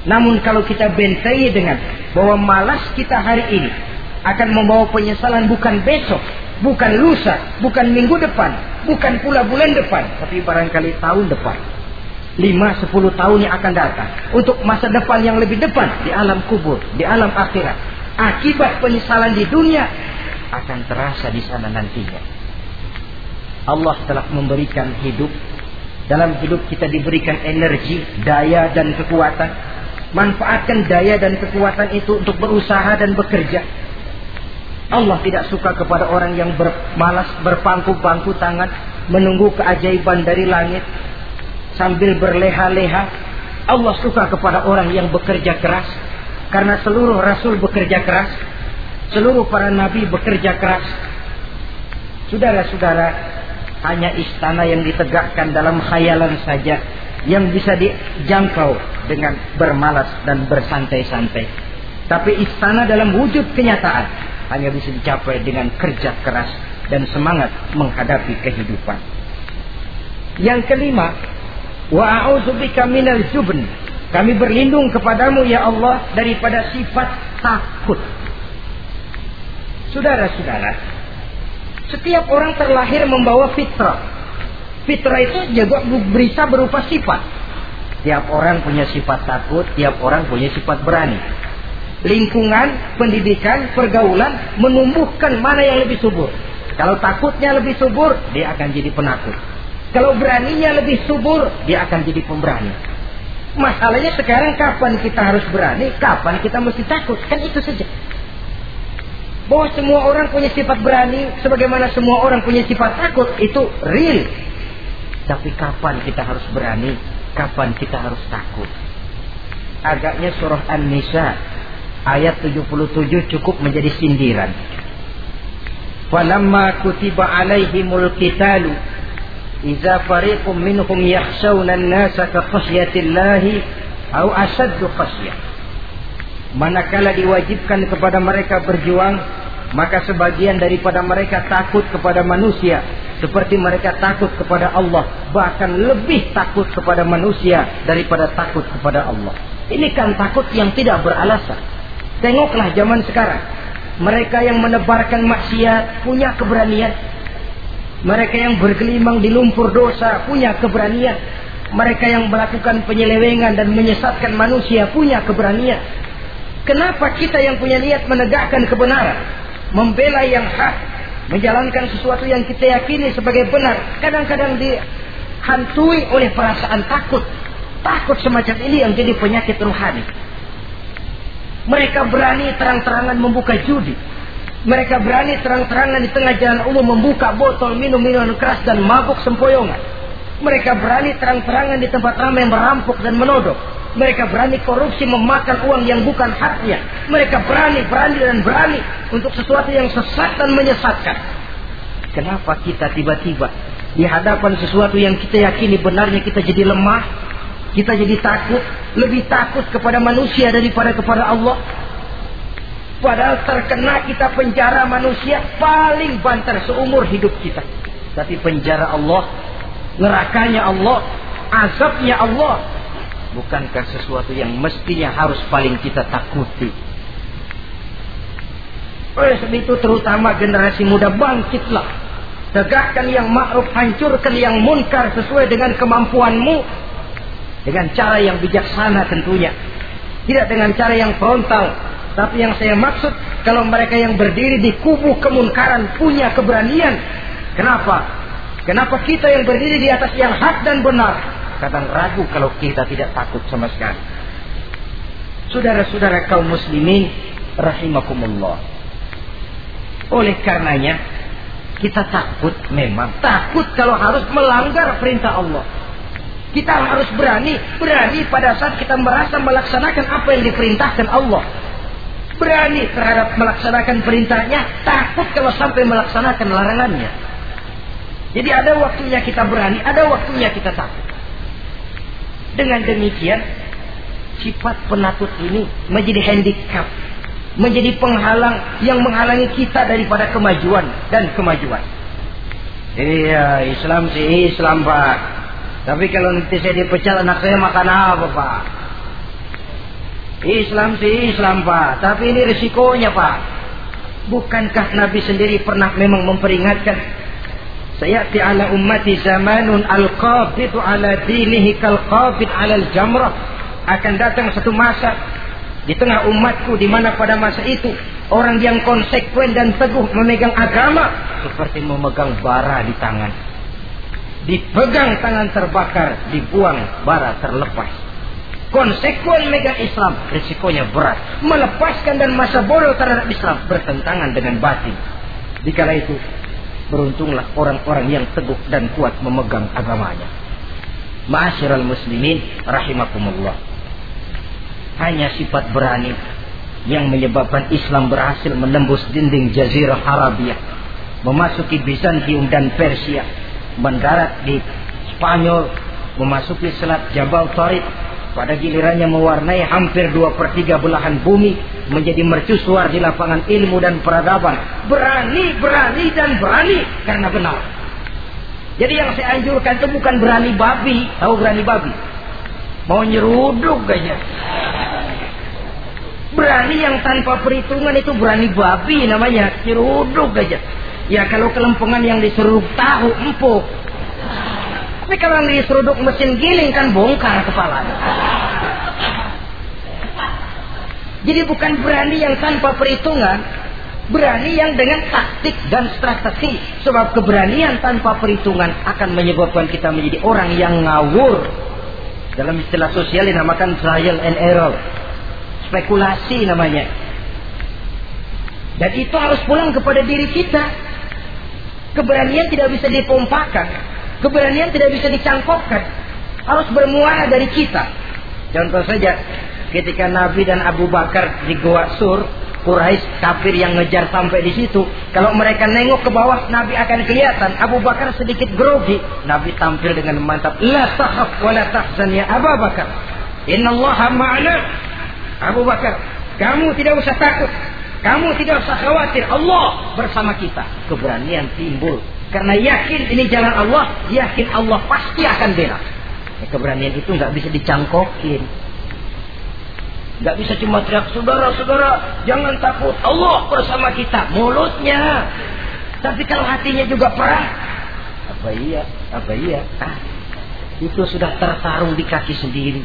Namun kalau kita bentengi dengan bahwa malas kita hari ini akan membawa penyesalan bukan besok, bukan lusa, bukan minggu depan, bukan pula bulan depan, tapi barangkali tahun depan. lima sepuluh tahun yang akan datang. Untuk masa depan yang lebih depan di alam kubur, di alam akhirat akibat penyesalan di dunia akan terasa di sana nantinya. Allah telah memberikan hidup. Dalam hidup kita diberikan energi, daya dan kekuatan. Manfaatkan daya dan kekuatan itu untuk berusaha dan bekerja. Allah tidak suka kepada orang yang bermalas berpangku-pangku tangan menunggu keajaiban dari langit sambil berleha-leha. Allah suka kepada orang yang bekerja keras karena seluruh rasul bekerja keras, seluruh para nabi bekerja keras. Saudara-saudara, hanya istana yang ditegakkan dalam khayalan saja yang bisa dijangkau dengan bermalas dan bersantai-santai. Tapi istana dalam wujud kenyataan hanya bisa dicapai dengan kerja keras dan semangat menghadapi kehidupan. Yang kelima, wa a'udzubika minal jubn kami berlindung kepadamu ya Allah daripada sifat takut. Saudara-saudara, setiap orang terlahir membawa fitrah. Fitrah itu juga bisa berupa sifat. Tiap orang punya sifat takut, tiap orang punya sifat berani. Lingkungan, pendidikan, pergaulan menumbuhkan mana yang lebih subur. Kalau takutnya lebih subur, dia akan jadi penakut. Kalau beraninya lebih subur, dia akan jadi pemberani. Masalahnya sekarang kapan kita harus berani, kapan kita mesti takut. Kan itu saja. Bahwa semua orang punya sifat berani, sebagaimana semua orang punya sifat takut, itu real. Tapi kapan kita harus berani? Kapan kita harus takut? Agaknya surah An-Nisa ayat 77 cukup menjadi sindiran. Falamma kutiba alaihimul qitalu idza fariqum minhum yakhshawna an-nasa ka khashyatillahi aw ashaddu. Manakala diwajibkan kepada mereka berjuang maka sebagian daripada mereka takut kepada manusia seperti mereka takut kepada Allah bahkan lebih takut kepada manusia daripada takut kepada Allah. Ini kan takut yang tidak beralasan. Tengoklah zaman sekarang. Mereka yang menebarkan maksiat punya keberanian. Mereka yang bergelimang di lumpur dosa punya keberanian. Mereka yang melakukan penyelewengan dan menyesatkan manusia punya keberanian. Kenapa kita yang punya niat menegakkan kebenaran, membela yang hak, menjalankan sesuatu yang kita yakini sebagai benar, kadang-kadang dihantui oleh perasaan takut. Takut semacam ini yang jadi penyakit rohani. Mereka berani terang-terangan membuka judi mereka berani terang-terangan di tengah jalan umum membuka botol minum minuman keras dan mabuk sempoyongan. Mereka berani terang-terangan di tempat ramai merampok dan menodok. Mereka berani korupsi memakan uang yang bukan haknya. Mereka berani, berani dan berani untuk sesuatu yang sesat dan menyesatkan. Kenapa kita tiba-tiba di hadapan sesuatu yang kita yakini benarnya kita jadi lemah, kita jadi takut, lebih takut kepada manusia daripada kepada Allah. Padahal terkena kita penjara manusia paling banter seumur hidup kita. Tapi penjara Allah, nerakanya Allah, azabnya Allah bukankah sesuatu yang mestinya harus paling kita takuti? Oleh sebab itu terutama generasi muda bangkitlah. Tegakkan yang ma'ruf hancurkan yang munkar sesuai dengan kemampuanmu. Dengan cara yang bijaksana tentunya. Tidak dengan cara yang frontal. Tapi yang saya maksud kalau mereka yang berdiri di kubu kemunkaran punya keberanian kenapa? Kenapa kita yang berdiri di atas yang hak dan benar kadang ragu kalau kita tidak takut sama sekali. Saudara-saudara kaum muslimin rahimakumullah. Oleh karenanya kita takut memang takut kalau harus melanggar perintah Allah. Kita harus berani, berani pada saat kita merasa melaksanakan apa yang diperintahkan Allah. Berani terhadap melaksanakan perintahnya, takut kalau sampai melaksanakan larangannya. Jadi ada waktunya kita berani, ada waktunya kita takut. Dengan demikian, sifat penakut ini menjadi handicap, menjadi penghalang yang menghalangi kita daripada kemajuan dan kemajuan. Iya, Islam sih Islam pak. Tapi kalau nanti saya dipecat anak saya makan apa pak? Islam sih Islam pak. Tapi ini risikonya pak. Bukankah Nabi sendiri pernah memang memperingatkan sayati ala ummati zamanun al-qabidu ala dinihi kal-qabid ala al-jamrah. Akan datang satu masa di tengah umatku di mana pada masa itu orang yang konsekuen dan teguh memegang agama seperti memegang bara di tangan. Dipegang tangan terbakar dibuang bara terlepas. Konsekuen megang Islam risikonya berat. Melepaskan dan masa bodoh terhadap Islam bertentangan dengan batin. Dikala itu Beruntunglah orang-orang yang teguh dan kuat memegang agamanya. Ma'asyiral muslimin rahimakumullah. Hanya sifat berani yang menyebabkan Islam berhasil menembus dinding Jazirah Arabia, memasuki Bizantium dan Persia, mendarat di Spanyol, memasuki Selat Jabal Tariq, pada gilirannya mewarnai hampir dua per tiga belahan bumi menjadi mercusuar di lapangan ilmu dan peradaban. Berani berani dan berani karena benar. Jadi yang saya anjurkan itu bukan berani babi. Tahu berani babi? Mau nyeruduk aja berani yang tanpa perhitungan itu berani babi namanya. Nyeruduk aja. Ya kalau kelempengan yang diseruduk tahu empuk tapi kalau diseruduk mesin giling kan bongkar kepala. Jadi bukan berani yang tanpa perhitungan, berani yang dengan taktik dan strategi. Sebab keberanian tanpa perhitungan akan menyebabkan kita menjadi orang yang ngawur. Dalam istilah sosial dinamakan trial and error. Spekulasi namanya. Dan itu harus pulang kepada diri kita. Keberanian tidak bisa dipompakan. Keberanian tidak bisa dicangkokkan. Harus bermuara dari kita. Contoh saja, ketika Nabi dan Abu Bakar di Goa Sur, Quraisy kafir yang ngejar sampai di situ. Kalau mereka nengok ke bawah, Nabi akan kelihatan. Abu Bakar sedikit grogi. Nabi tampil dengan mantap. La tahaf wa la tahzan ya Abu Bakar. Inna Allah ma'ana. Abu Bakar, kamu tidak usah takut. Kamu tidak usah khawatir. Allah bersama kita. Keberanian timbul karena yakin ini jalan Allah, yakin Allah pasti akan bela. Ya, keberanian itu nggak bisa dicangkokin. Nggak bisa cuma teriak, saudara-saudara, jangan takut. Allah bersama kita. Mulutnya. Tapi kalau hatinya juga perang. Apa iya? Apa iya? Ah, itu sudah tertarung di kaki sendiri.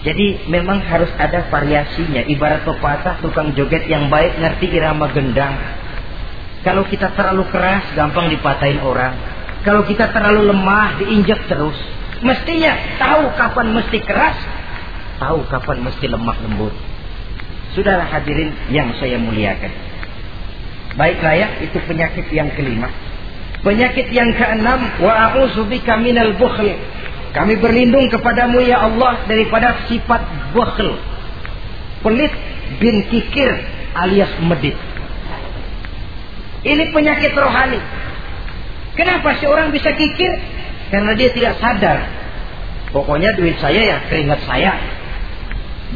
Jadi memang harus ada variasinya. Ibarat pepatah tukang joget yang baik ngerti irama gendang. Kalau kita terlalu keras, gampang dipatahin orang. Kalau kita terlalu lemah, diinjak terus. Mestinya tahu kapan mesti keras, tahu kapan mesti lemah lembut. Saudara hadirin yang saya muliakan. Baiklah ya, itu penyakit yang kelima. Penyakit yang keenam, wa a'udzubika minal bukhl. Kami berlindung kepadamu ya Allah daripada sifat bakhil. Pelit bin kikir alias medit. Ini penyakit rohani. Kenapa sih orang bisa kikir? Karena dia tidak sadar. Pokoknya duit saya ya keringat saya.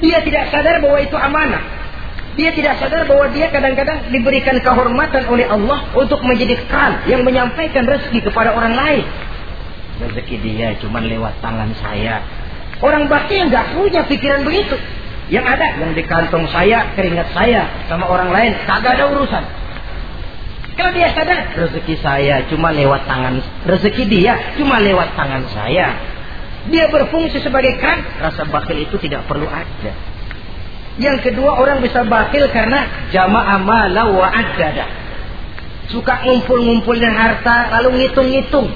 Dia tidak sadar bahwa itu amanah. Dia tidak sadar bahwa dia kadang-kadang diberikan kehormatan oleh Allah untuk menjadi kran yang menyampaikan rezeki kepada orang lain. Rezeki dia cuma lewat tangan saya. Orang bakti yang nggak punya pikiran begitu. Yang ada yang di kantong saya, keringat saya sama orang lain, kagak ada urusan. Kalau dia sadar rezeki saya cuma lewat tangan, rezeki dia cuma lewat tangan saya. Dia berfungsi sebagai kran, rasa bakil itu tidak perlu ada. Yang kedua orang bisa bakil karena jamaah mala wa adada. Suka ngumpul-ngumpulin harta lalu ngitung-ngitung.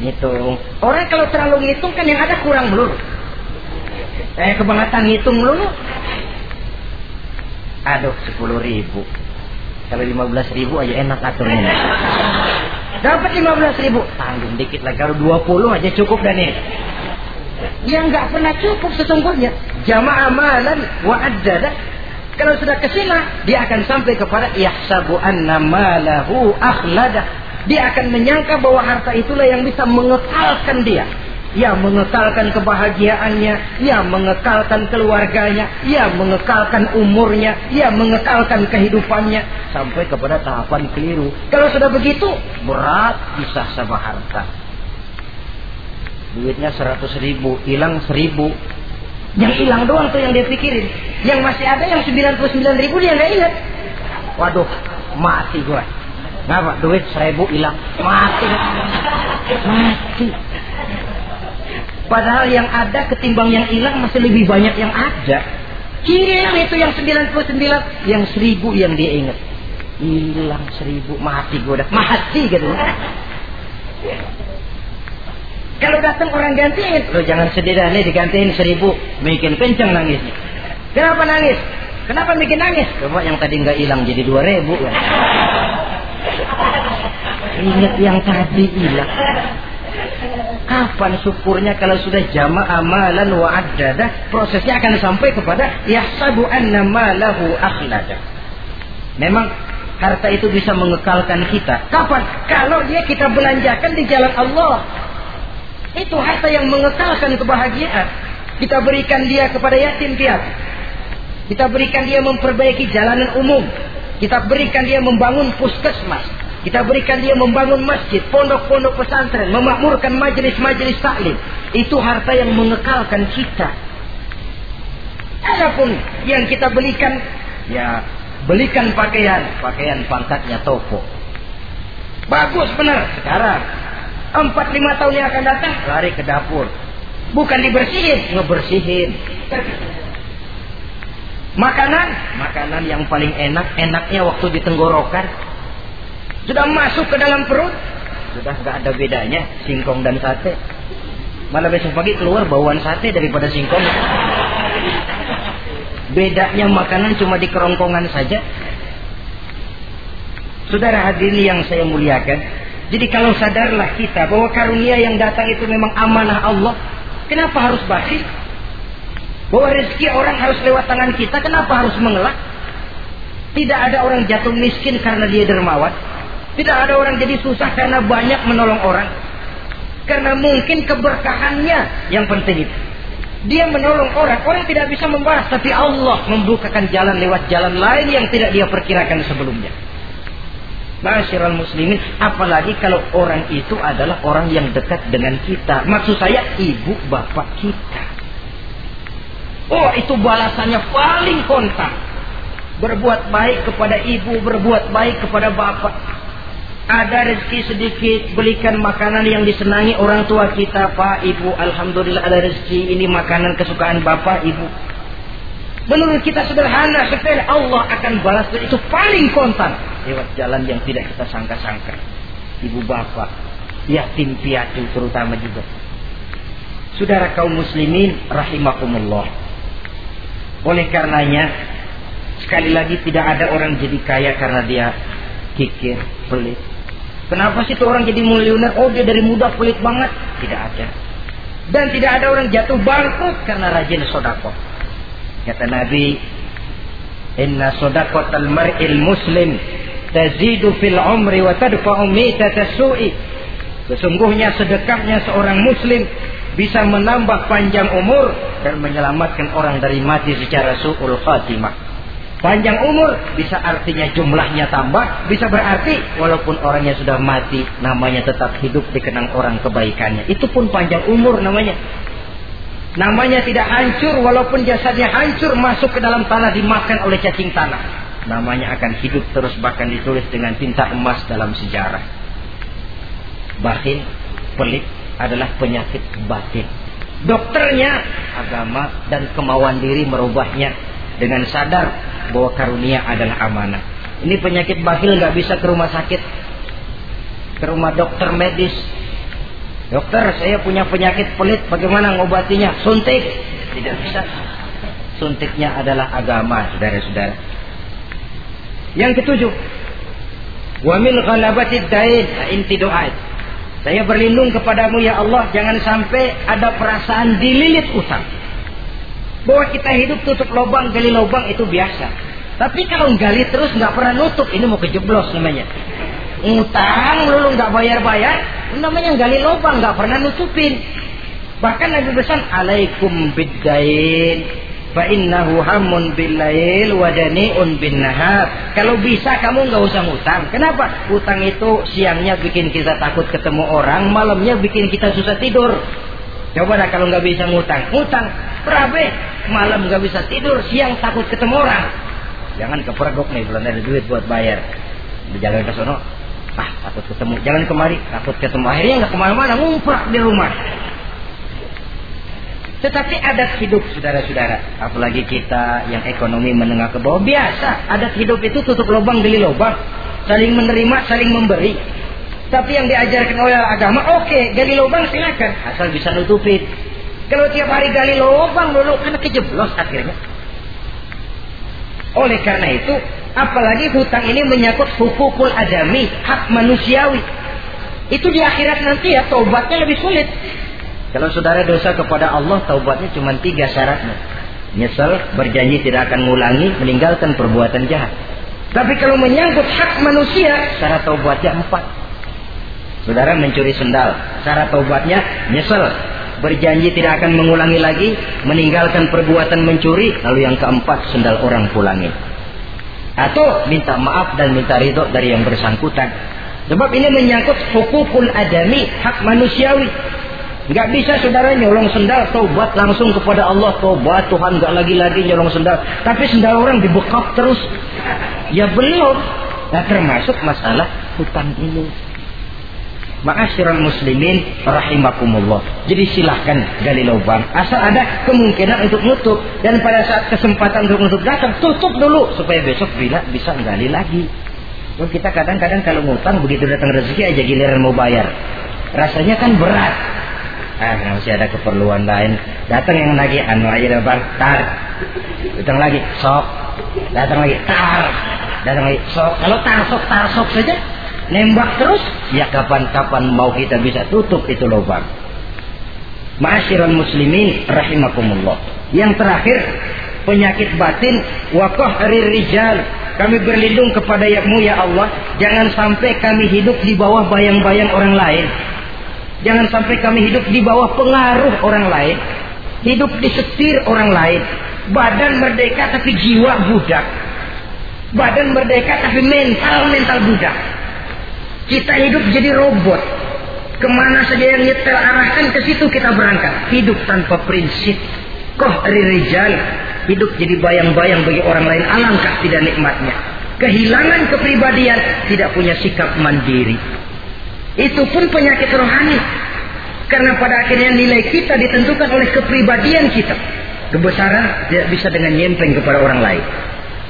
Ngitung. Orang kalau terlalu ngitung kan yang ada kurang melulu. Eh kebangetan ngitung melulu. Aduh sepuluh ribu. Kalau lima belas ribu aja enak aturnya. Dapat lima belas ribu. Tanggung dikit lagi. Kalau dua puluh aja cukup dan ini. Yang nggak pernah cukup sesungguhnya. Jamaah wa adada. Kalau sudah kesina, dia akan sampai kepada yahsabu anna malahu akhlada dia akan menyangka bahwa harta itulah yang bisa mengekalkan dia. Ya mengekalkan kebahagiaannya, ya mengekalkan keluarganya, ya mengekalkan umurnya, ya mengekalkan kehidupannya sampai kepada tahapan keliru. Kalau sudah begitu, berat bisa sama harta. Duitnya seratus ribu, hilang seribu. Yang hilang doang tuh yang dia pikirin. Yang masih ada yang sembilan puluh sembilan ribu dia nggak ingat. Waduh, mati gue. Ngapa? Duit seribu hilang. Mati. Mati. Padahal yang ada ketimbang yang hilang masih lebih banyak yang ada. Hilang itu yang 99, yang seribu yang dia ingat. Hilang seribu, mati gue udah. Mati gitu. Kalau datang orang gantiin, lo jangan sedih dah nih digantiin seribu, bikin kenceng nangisnya. Kenapa nangis? Kenapa bikin nangis? Coba yang tadi nggak hilang jadi dua ribu. Ingat yang tadi hilang. Kapan syukurnya kalau sudah jama amalan wa adada prosesnya akan sampai kepada yahsabu anna malahu akhlada. Memang harta itu bisa mengekalkan kita. Kapan? Kalau dia kita belanjakan di jalan Allah. Itu harta yang mengekalkan kebahagiaan. Kita berikan dia kepada yatim piatu. Kita berikan dia memperbaiki jalanan umum. Kita berikan dia membangun puskesmas. Kita berikan dia membangun masjid, pondok-pondok pesantren, memakmurkan majelis-majelis taklim. Itu harta yang mengekalkan kita. Adapun yang kita belikan, ya belikan pakaian, pakaian pangkatnya toko. Bagus benar sekarang. Empat lima tahun yang akan datang lari ke dapur. Bukan dibersihin, ngebersihin. Makanan, makanan yang paling enak, enaknya waktu di tenggorokan sudah masuk ke dalam perut, sudah nggak ada bedanya singkong dan sate. Malah besok pagi keluar bauan sate daripada singkong. Bedanya makanan cuma di kerongkongan saja. Saudara hadirin yang saya muliakan. Jadi kalau sadarlah kita bahwa karunia yang datang itu memang amanah Allah. Kenapa harus basi? Bahwa rezeki orang harus lewat tangan kita. Kenapa harus mengelak? Tidak ada orang jatuh miskin karena dia dermawan. Tidak ada orang jadi susah karena banyak menolong orang. Karena mungkin keberkahannya yang penting itu. Dia menolong orang, orang tidak bisa membalas, tapi Allah membukakan jalan lewat jalan lain yang tidak dia perkirakan sebelumnya. Masyiral muslimin, apalagi kalau orang itu adalah orang yang dekat dengan kita. Maksud saya ibu bapak kita. Oh, itu balasannya paling kontak. Berbuat baik kepada ibu, berbuat baik kepada bapak ada rezeki sedikit belikan makanan yang disenangi orang tua kita. Pak ibu alhamdulillah ada rezeki. Ini makanan kesukaan bapak ibu. Menurut kita sederhana sepele Allah akan balas itu. Paling kontan. Lewat jalan yang tidak kita sangka-sangka. Ibu bapak yatim piatu terutama juga. Saudara kaum muslimin rahimakumullah. Oleh karenanya sekali lagi tidak ada orang jadi kaya karena dia kikir pelit Kenapa sih tuh orang jadi miliuner? Oh dia dari muda pelit banget. Tidak ada. Dan tidak ada orang jatuh bangkrut karena rajin sodako. Kata Nabi, Inna sodakotal mar'il muslim tazidu fil umri wa tadfa'u mitata. Sesungguhnya sedekahnya seorang muslim bisa menambah panjang umur dan menyelamatkan orang dari mati secara su'ul khatimah. Panjang umur bisa artinya jumlahnya tambah, bisa berarti walaupun orangnya sudah mati, namanya tetap hidup dikenang orang kebaikannya. Itu pun panjang umur namanya. Namanya tidak hancur walaupun jasadnya hancur masuk ke dalam tanah dimakan oleh cacing tanah. Namanya akan hidup terus bahkan ditulis dengan tinta emas dalam sejarah. Bakhil, pelit adalah penyakit batin. Dokternya agama dan kemauan diri merubahnya dengan sadar bahwa karunia adalah amanah. Ini penyakit bakhil nggak bisa ke rumah sakit, ke rumah dokter medis. Dokter, saya punya penyakit pelit, bagaimana ngobatinya? Suntik, tidak bisa. Suntiknya adalah agama, saudara-saudara. Yang ketujuh, wa min ghalabatid dain, inti doa. Saya berlindung kepadamu ya Allah, jangan sampai ada perasaan dililit utang. Bahwa kita hidup tutup lubang, gali lubang itu biasa. Tapi kalau gali terus nggak pernah nutup, ini mau kejeblos namanya. Utang lulu nggak bayar-bayar, namanya gali lubang nggak pernah nutupin. Bahkan Nabi pesan alaikum biddain fa innahu hamun billail wa dani'un bin nahar. Kalau bisa kamu nggak usah ngutang. Kenapa? Utang itu siangnya bikin kita takut ketemu orang, malamnya bikin kita susah tidur. Coba dah kalau nggak bisa ngutang, ngutang, berabe, malam nggak bisa tidur, siang takut ketemu orang. Jangan kepergok nih, belum ada duit buat bayar. Jalan ke sono, ah takut ketemu. Jangan kemari, takut ketemu. Akhirnya nggak ke mana-mana, ngumprak di rumah. Tetapi adat hidup saudara-saudara, apalagi kita yang ekonomi menengah ke bawah biasa. Adat hidup itu tutup lubang beli lubang, saling menerima, saling memberi. Tapi yang diajarkan oleh agama, oke, okay, gali lubang silakan, asal bisa nutupin. Kalau tiap hari gali lubang dulu, kan kejeblos akhirnya. Oleh karena itu, apalagi hutang ini menyangkut hukukul adami, hak manusiawi. Itu di akhirat nanti ya, taubatnya lebih sulit. Kalau saudara dosa kepada Allah, taubatnya cuma tiga syaratnya. Nyesel, berjanji tidak akan mengulangi, meninggalkan perbuatan jahat. Tapi kalau menyangkut hak manusia, syarat taubatnya empat. Saudara mencuri sendal. Cara taubatnya nyesel. Berjanji tidak akan mengulangi lagi. Meninggalkan perbuatan mencuri. Lalu yang keempat sendal orang pulangi. Atau minta maaf dan minta ridho dari yang bersangkutan. Sebab ini menyangkut hukukul adami. Hak manusiawi. Gak bisa saudara nyolong sendal, taubat langsung kepada Allah, taubat Tuhan gak lagi-lagi nyolong sendal. Tapi sendal orang dibekap terus. Ya belum. Nah termasuk masalah hutang ini. Ma'asyiral muslimin rahimakumullah. Jadi silahkan gali lubang. Asal ada kemungkinan untuk nutup. Dan pada saat kesempatan untuk nutup datang, tutup dulu. Supaya besok bila bisa gali lagi. Dan kita kadang-kadang kalau ngutang begitu datang rezeki aja giliran mau bayar. Rasanya kan berat. Ah, masih ada keperluan lain. Datang yang lagi anu aja bang, tar. Datang lagi, sok. Datang lagi, tar. Datang lagi, sok. Kalau tar sok, tar sok saja, nembak terus, ya kapan-kapan mau kita bisa tutup itu lubang. Ma'asyiral muslimin rahimakumullah. Yang terakhir, penyakit batin wakoh rijal. Kami berlindung kepada yakmu ya Allah. Jangan sampai kami hidup di bawah bayang-bayang orang lain. Jangan sampai kami hidup di bawah pengaruh orang lain. Hidup di setir orang lain. Badan merdeka tapi jiwa budak. Badan merdeka tapi mental mental budak. Kita hidup jadi robot. Ke mana saja yang nyetel arahkan ke situ kita berangkat. Hidup tanpa prinsip. Koh rijal. Hidup jadi bayang-bayang bagi orang lain. Alangkah tidak nikmatnya. Kehilangan kepribadian. Tidak punya sikap mandiri. Itu pun penyakit rohani. Karena pada akhirnya nilai kita ditentukan oleh kepribadian kita. Kebesaran tidak bisa dengan nyempeng kepada orang lain.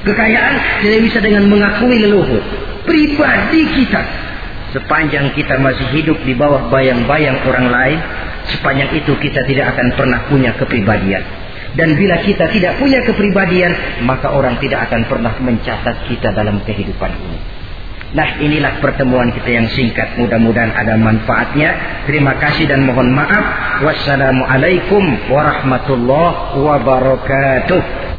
Kekayaan tidak bisa dengan mengakui leluhur. Pribadi kita Sepanjang kita masih hidup di bawah bayang-bayang orang lain, sepanjang itu kita tidak akan pernah punya kepribadian. Dan bila kita tidak punya kepribadian, maka orang tidak akan pernah mencatat kita dalam kehidupan ini. Nah inilah pertemuan kita yang singkat. Mudah-mudahan ada manfaatnya. Terima kasih dan mohon maaf. Wassalamualaikum warahmatullahi wabarakatuh.